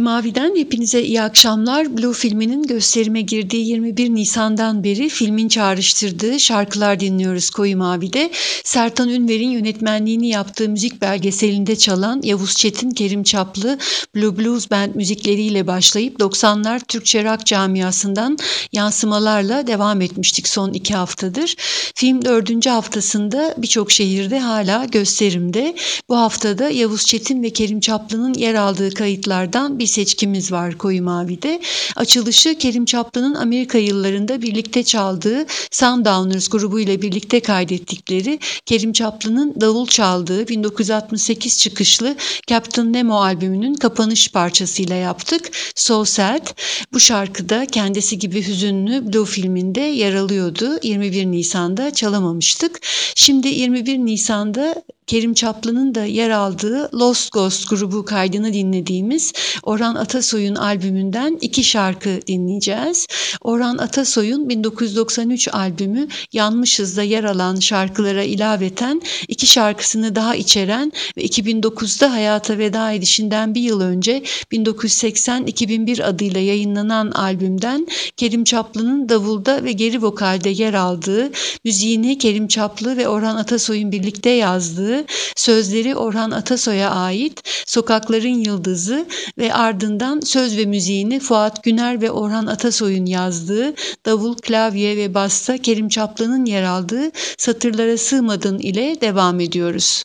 Koyu Mavi'den hepinize iyi akşamlar. Blue filminin gösterime girdiği 21 Nisan'dan beri filmin çağrıştırdığı şarkılar dinliyoruz Koyu Mavi'de. Sertan Ünver'in yönetmenliğini yaptığı müzik belgeselinde çalan Yavuz Çetin, Kerim Çaplı Blue Blues Band müzikleriyle başlayıp 90'lar Türkçe rock camiasından yansımalarla devam etmiştik son iki haftadır. Film dördüncü haftasında birçok şehirde hala gösterimde. Bu haftada Yavuz Çetin ve Kerim Çaplı'nın yer aldığı kayıtlardan bir seçkimiz var Koyu Mavi'de. Açılışı Kerim Çaplı'nın Amerika yıllarında birlikte çaldığı Sundowners grubu ile birlikte kaydettikleri Kerim Çaplı'nın davul çaldığı 1968 çıkışlı Captain Nemo albümünün kapanış parçasıyla yaptık. So Sad. Bu şarkıda kendisi gibi hüzünlü Blue filminde yer alıyordu. 21 Nisan'da çalamamıştık. Şimdi 21 Nisan'da Kerim Çaplı'nın da yer aldığı Lost Ghost grubu kaydını dinlediğimiz Orhan Atasoy'un albümünden iki şarkı dinleyeceğiz. Orhan Atasoy'un 1993 albümü Yanmışız'da yer alan şarkılara ilaveten iki şarkısını daha içeren ve 2009'da hayata veda edişinden bir yıl önce 1980-2001 adıyla yayınlanan albümden Kerim Çaplı'nın davulda ve geri vokalde yer aldığı, müziğini Kerim Çaplı ve Orhan Atasoy'un birlikte yazdığı sözleri Orhan Atasoy'a ait Sokakların Yıldızı ve ardından söz ve müziğini Fuat Güner ve Orhan Atasoy'un yazdığı davul, klavye ve basta Kerim Çaplı'nın yer aldığı Satırlara Sığmadın ile devam ediyoruz.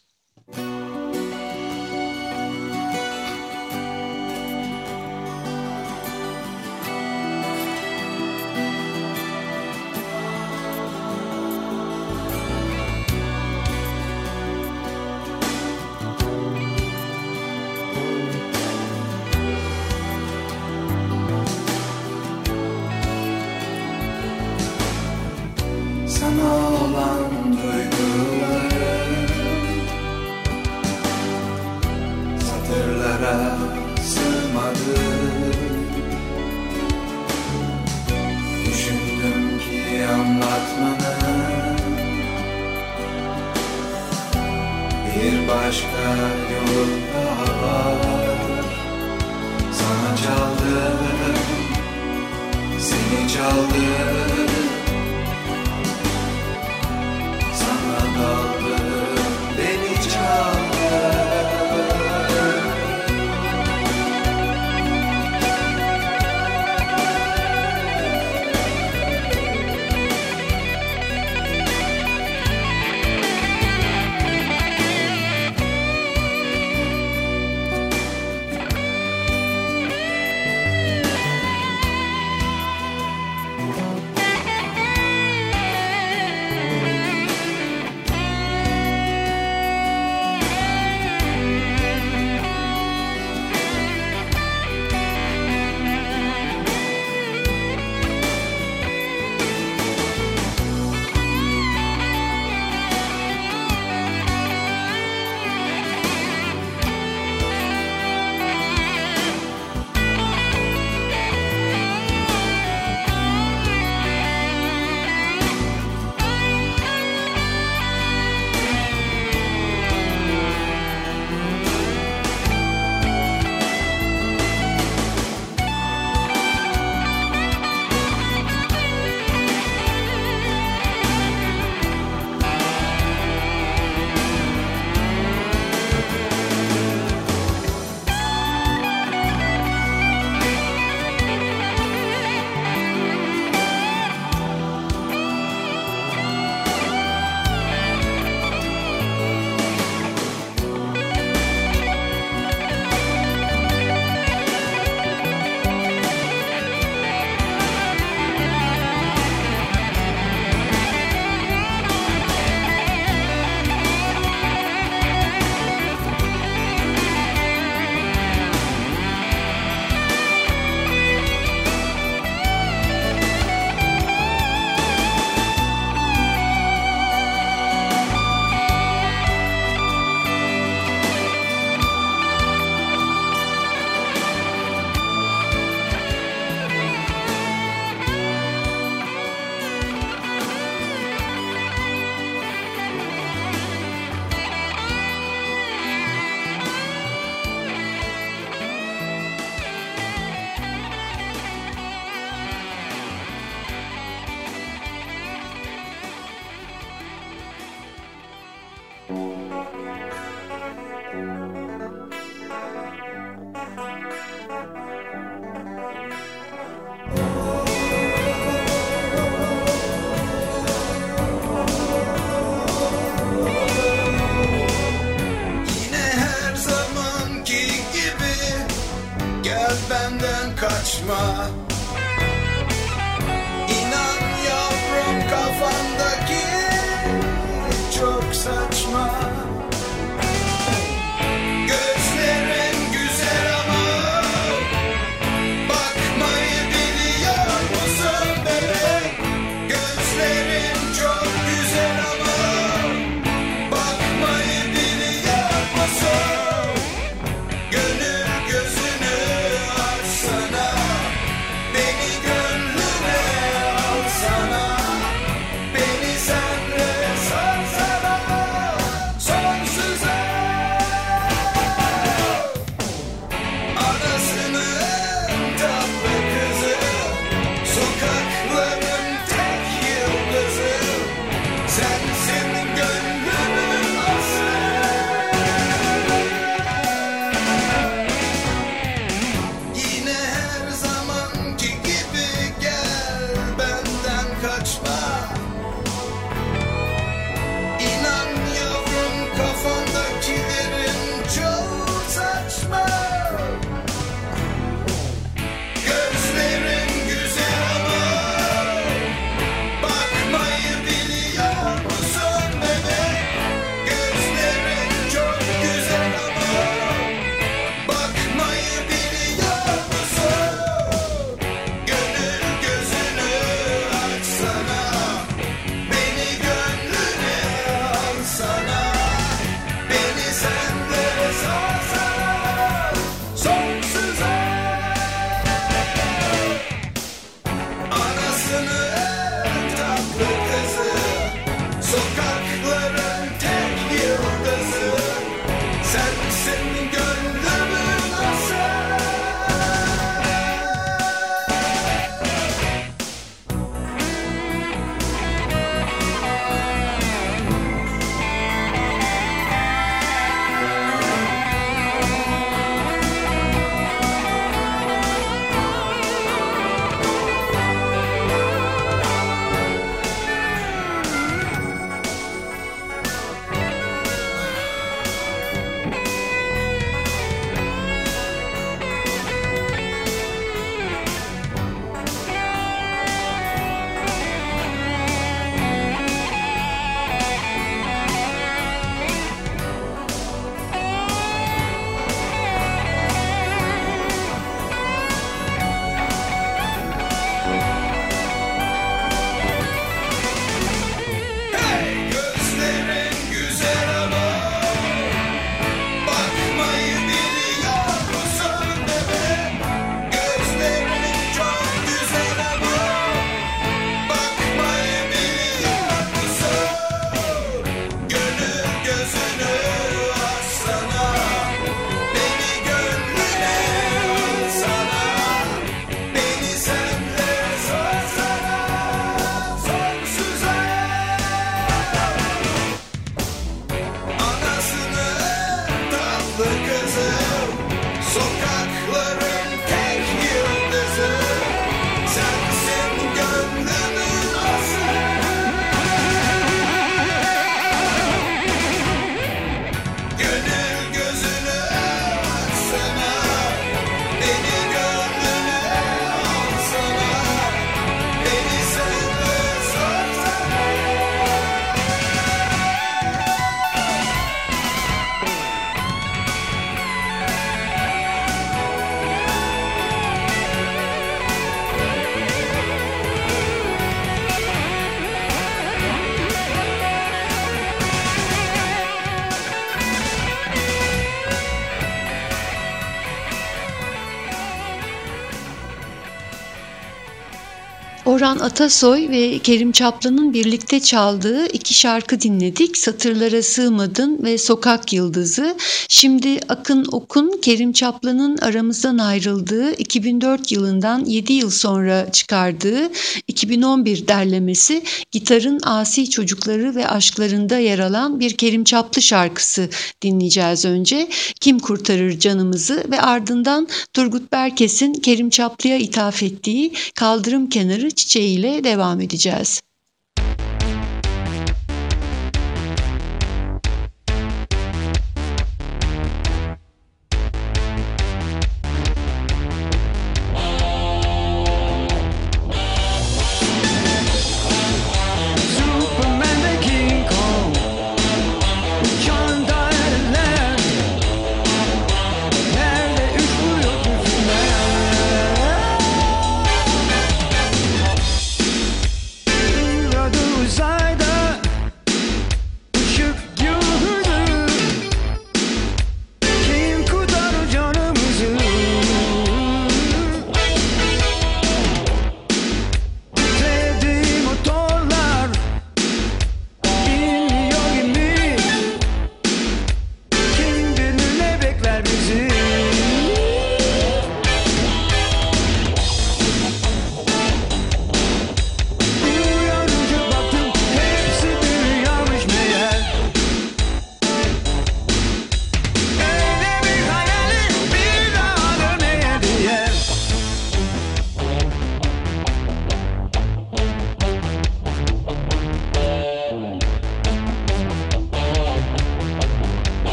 Turan Atasoy ve Kerim Çaplan'ın birlikte çaldığı iki şarkı dinledik. Satırlara Sığmadın ve Sokak Yıldızı. Şimdi Akın Okun, Kerim Çaplan'ın aramızdan ayrıldığı 2004 yılından 7 yıl sonra çıkardığı 2011 derlemesi Gitarın Asi Çocukları ve Aşklarında yer alan bir Kerim Çaplı şarkısı dinleyeceğiz önce. Kim Kurtarır Canımızı ve ardından Turgut Berkes'in Kerim Çaplı'ya ithaf ettiği Kaldırım Kenarı Çiçek ile devam edeceğiz.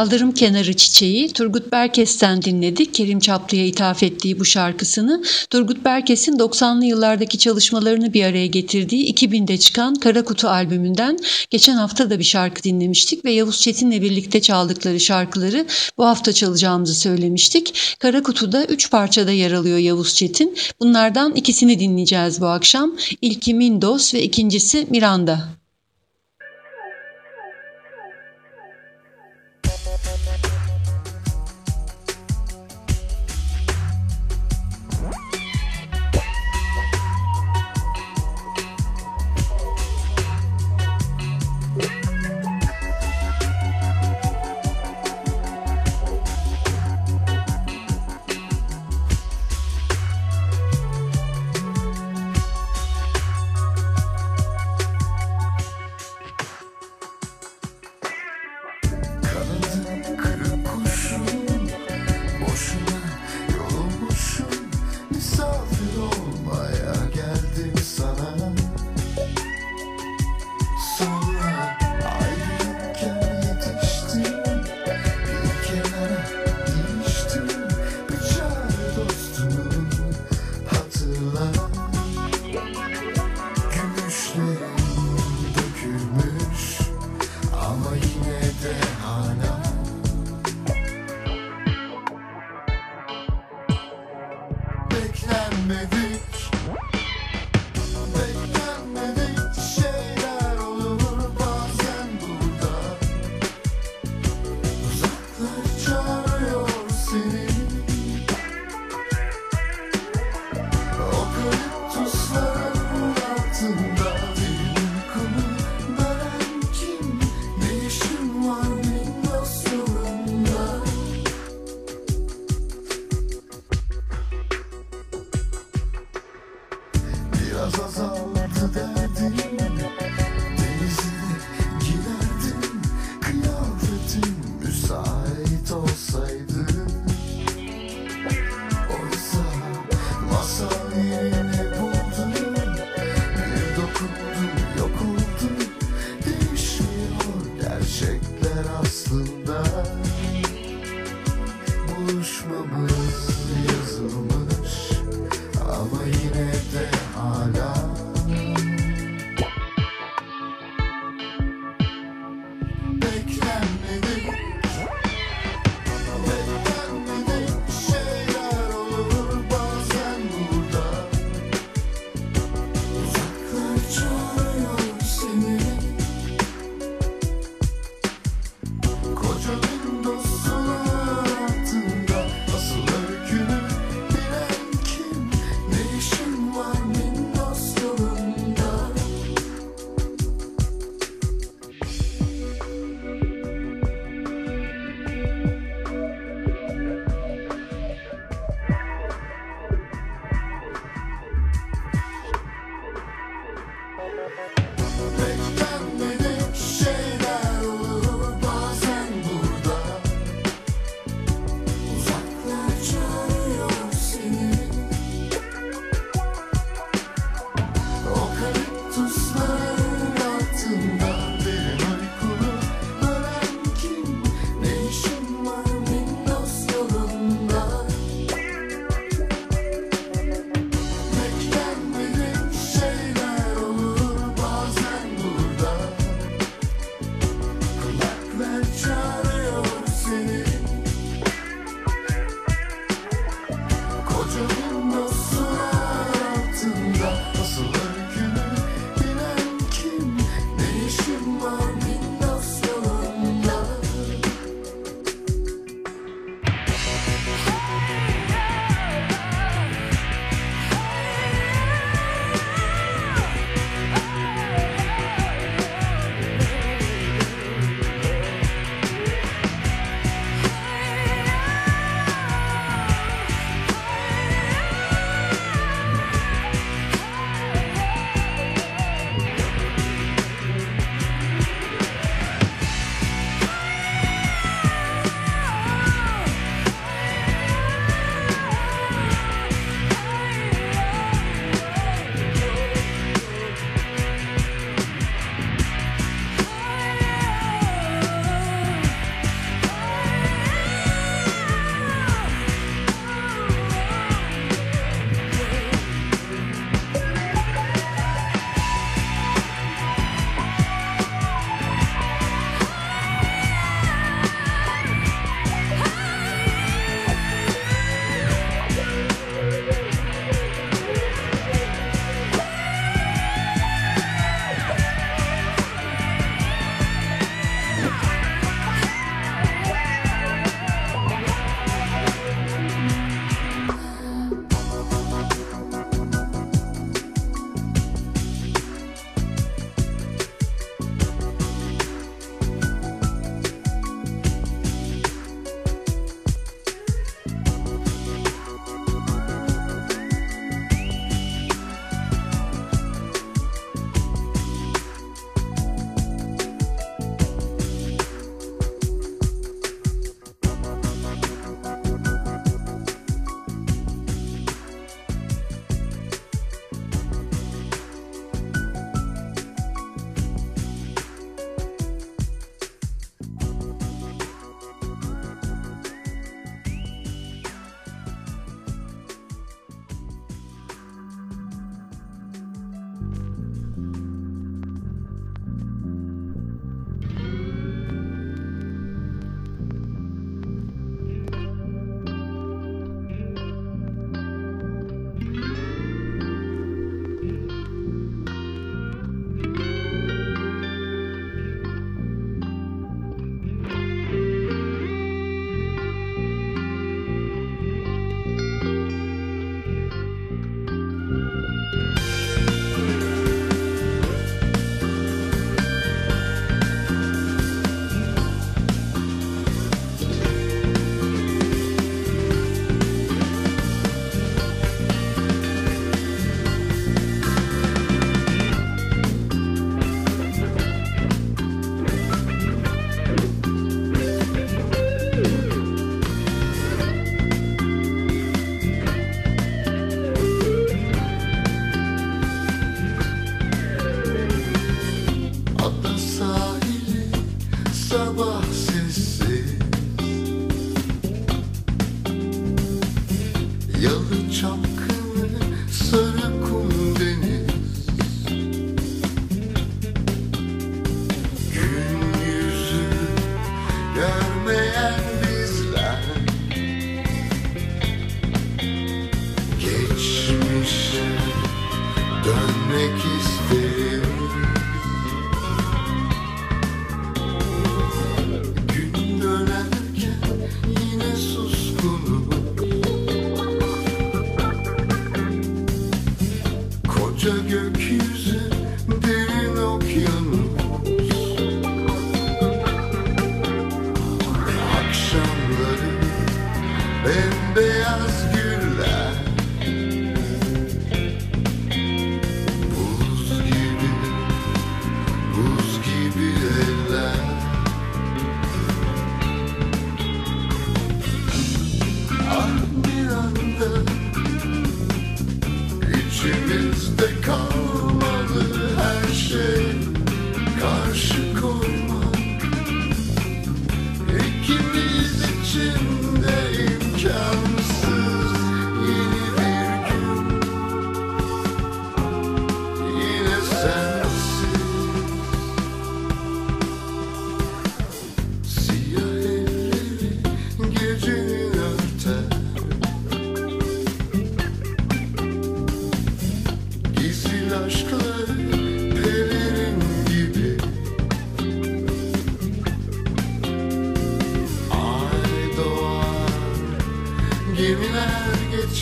Kaldırım Kenarı Çiçeği Turgut Berkes'ten dinledik. Kerim Çaplı'ya ithaf ettiği bu şarkısını. Turgut Berkes'in 90'lı yıllardaki çalışmalarını bir araya getirdiği 2000'de çıkan Kara Kutu albümünden geçen hafta da bir şarkı dinlemiştik ve Yavuz Çetin'le birlikte çaldıkları şarkıları bu hafta çalacağımızı söylemiştik. Kara Kutu'da 3 parçada yer alıyor Yavuz Çetin. Bunlardan ikisini dinleyeceğiz bu akşam. İlki Mindos ve ikincisi Miranda.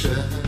try.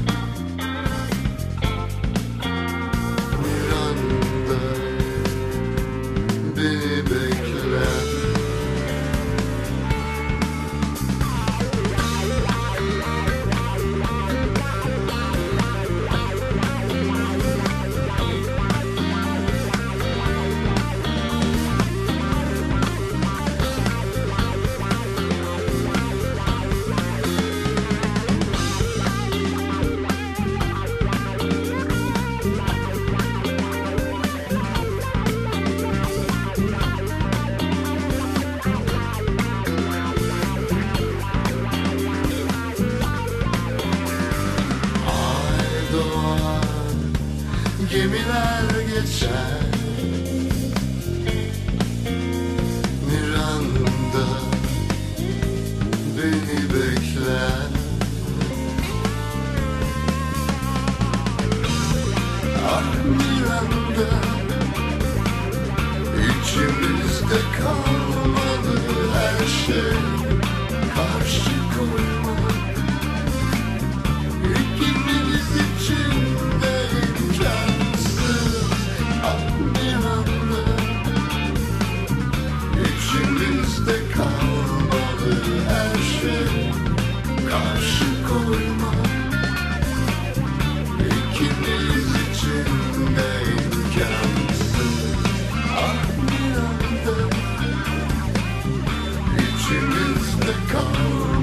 come.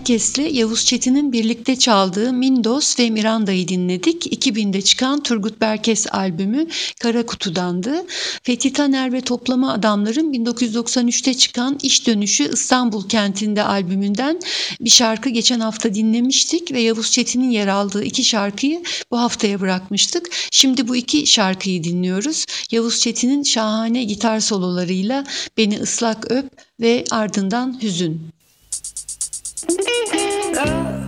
Turgut Berkes'le Yavuz Çetin'in birlikte çaldığı Mindos ve Miranda'yı dinledik. 2000'de çıkan Turgut Berkes albümü Kara Kutu'dandı. Fethi Taner ve Toplama Adamların 1993'te çıkan İş Dönüşü İstanbul Kentinde albümünden bir şarkı geçen hafta dinlemiştik ve Yavuz Çetin'in yer aldığı iki şarkıyı bu haftaya bırakmıştık. Şimdi bu iki şarkıyı dinliyoruz. Yavuz Çetin'in şahane gitar sololarıyla Beni Islak Öp ve ardından Hüzün. Beni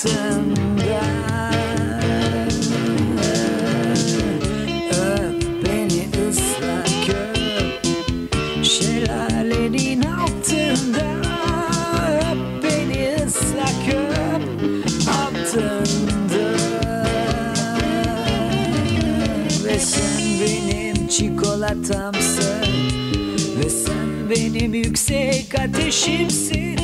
altından beni ıslak öp Şelalenin altından Öp beni ıslak öp altından Ve sen benim çikolatamsın. Ve sen benim yüksek ateşimsin.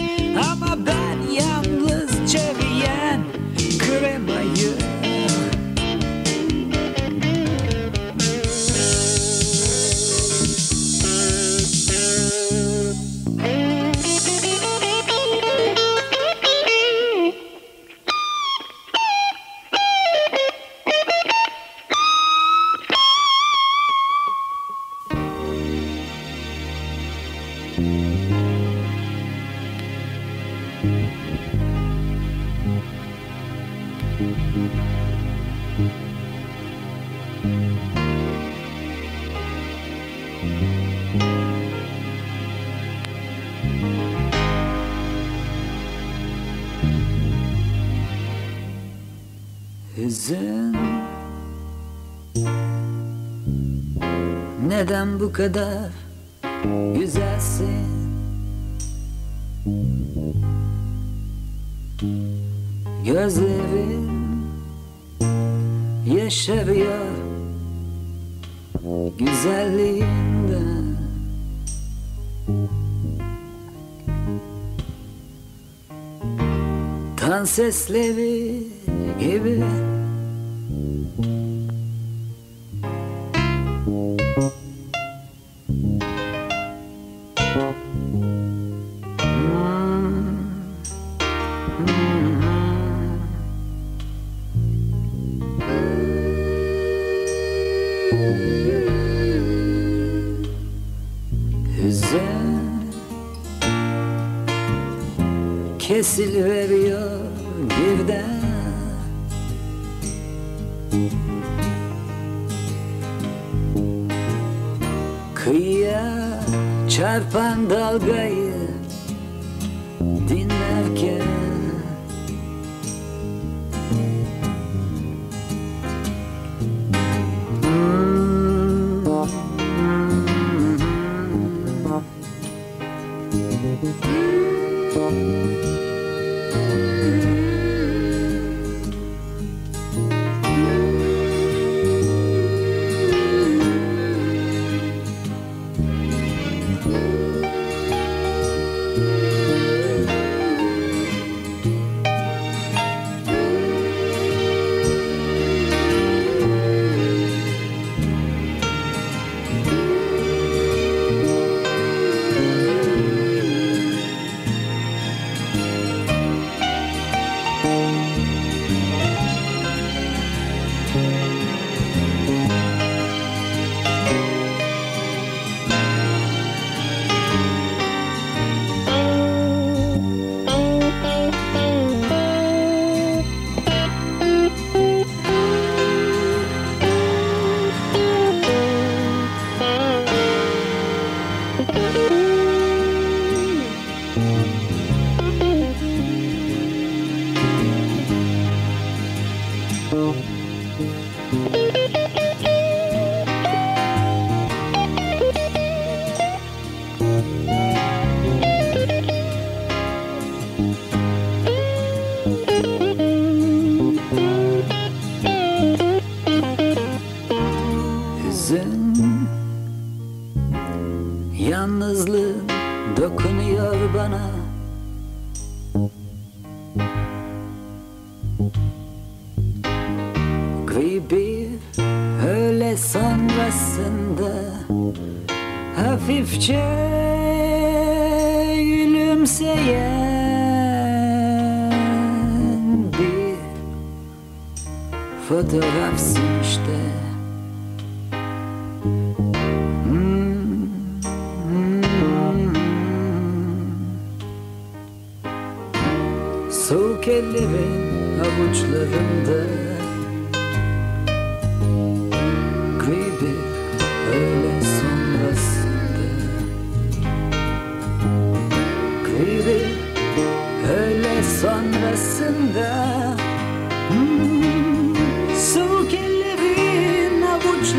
Kadar güzelsin. Gözlerin yaşarıyor güzelliğinden. Tan sesleri gibi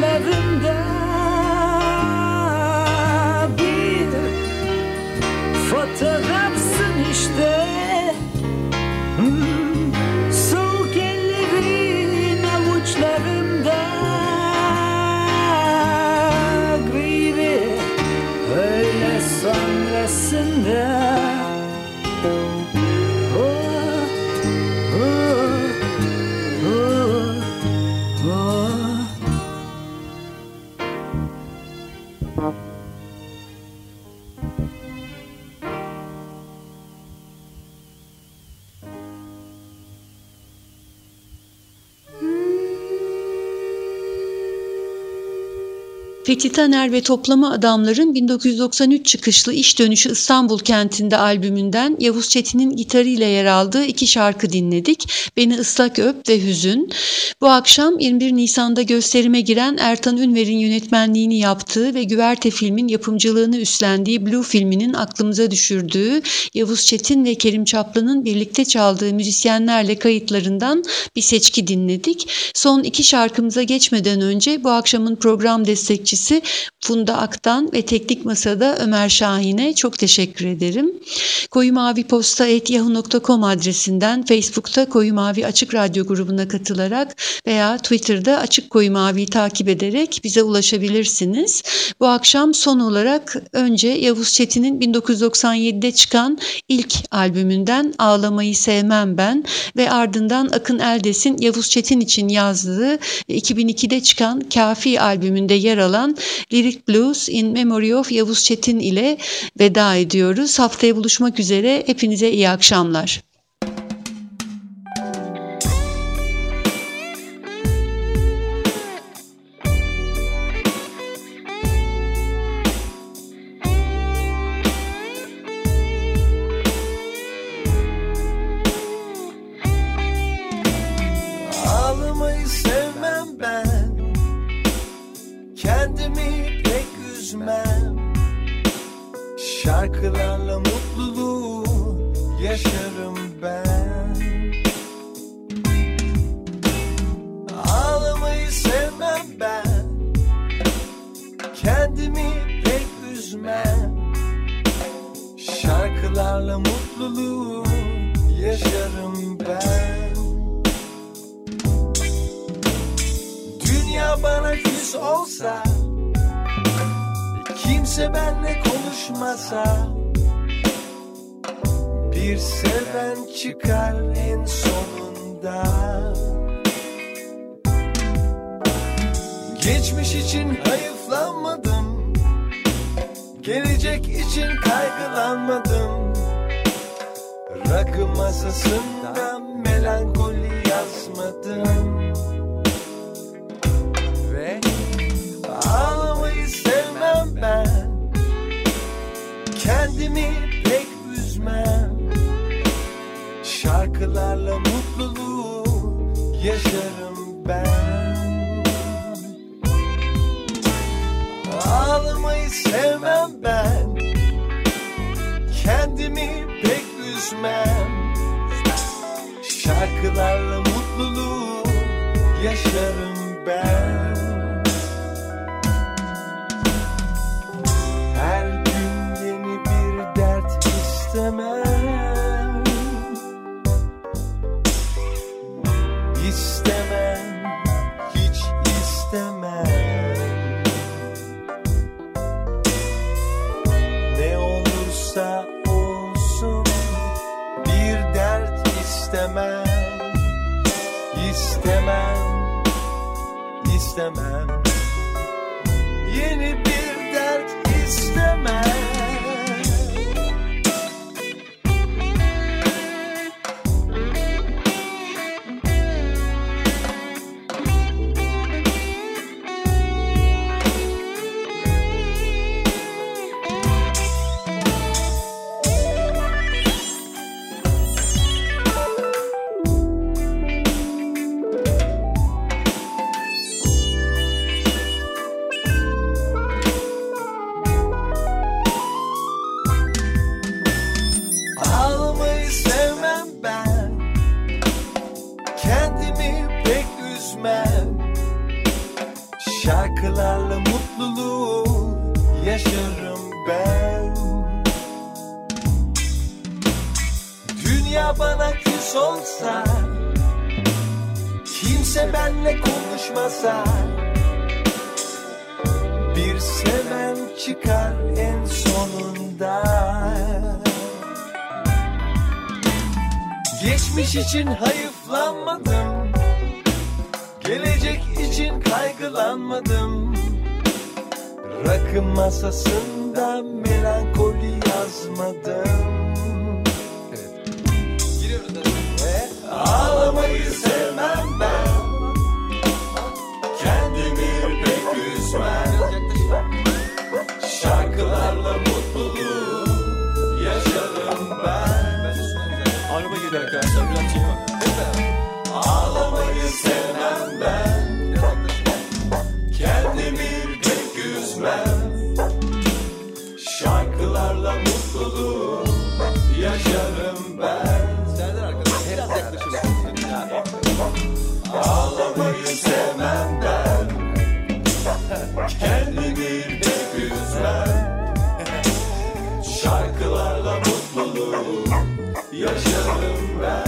gözlerinde Fethi Taner ve Toplama Adamların 1993 çıkışlı İş Dönüşü İstanbul kentinde albümünden Yavuz Çetin'in gitarıyla yer aldığı iki şarkı dinledik. Beni ıslak öp ve hüzün. Bu akşam 21 Nisan'da gösterime giren Ertan Ünver'in yönetmenliğini yaptığı ve Güverte filmin yapımcılığını üstlendiği Blue filminin aklımıza düşürdüğü Yavuz Çetin ve Kerim Çaplı'nın birlikte çaldığı müzisyenlerle kayıtlarından bir seçki dinledik. Son iki şarkımıza geçmeden önce bu akşamın program destekçisi Funda Aktan ve Teknik Masa'da Ömer Şahin'e çok teşekkür ederim. Koyu Mavi Posta yahoo.com adresinden Facebook'ta Koyu Mavi Açık Radyo grubuna katılarak veya Twitter'da Açık Koyu Mavi'yi takip ederek bize ulaşabilirsiniz. Bu akşam son olarak önce Yavuz Çetin'in 1997'de çıkan ilk albümünden Ağlamayı Sevmem Ben ve ardından Akın Eldes'in Yavuz Çetin için yazdığı 2002'de çıkan Kafi albümünde yer alan Lyric Blues in Memory of Yavuz Çetin ile veda ediyoruz. Haftaya buluşmak üzere. Hepinize iyi akşamlar. Yaşarım ben. Ağlamayı sevmem ben. Kendimi pek üzmem. Şarkılarla mutluluğu yaşarım man. Şarkılarla mutluluğu yaşarım ben. Dünya bana küs olsa Kimse benle konuşmasa Bir seven çıkar en sonunda. Geçmiş için hayıflanmadım Gelecek için kaygılanmadım Rakı masasında melankoli yazmadım Evet. Giriyoruz. Ağlamayı sevmem ben Kendimi pek üzmem Şarkılarla mutluluğu yaşarım ben Araba gidiyor Ağlamayı sevmem ben Kendimi pek üzmem Şarkılarla mutluluğu yaşarım ben. Serdar arkadaşlar biraz yaklaşırsın. Ağlamayı sevmem ben. Kendimi pek üzmem Şarkılarla mutluluğu yaşarım ben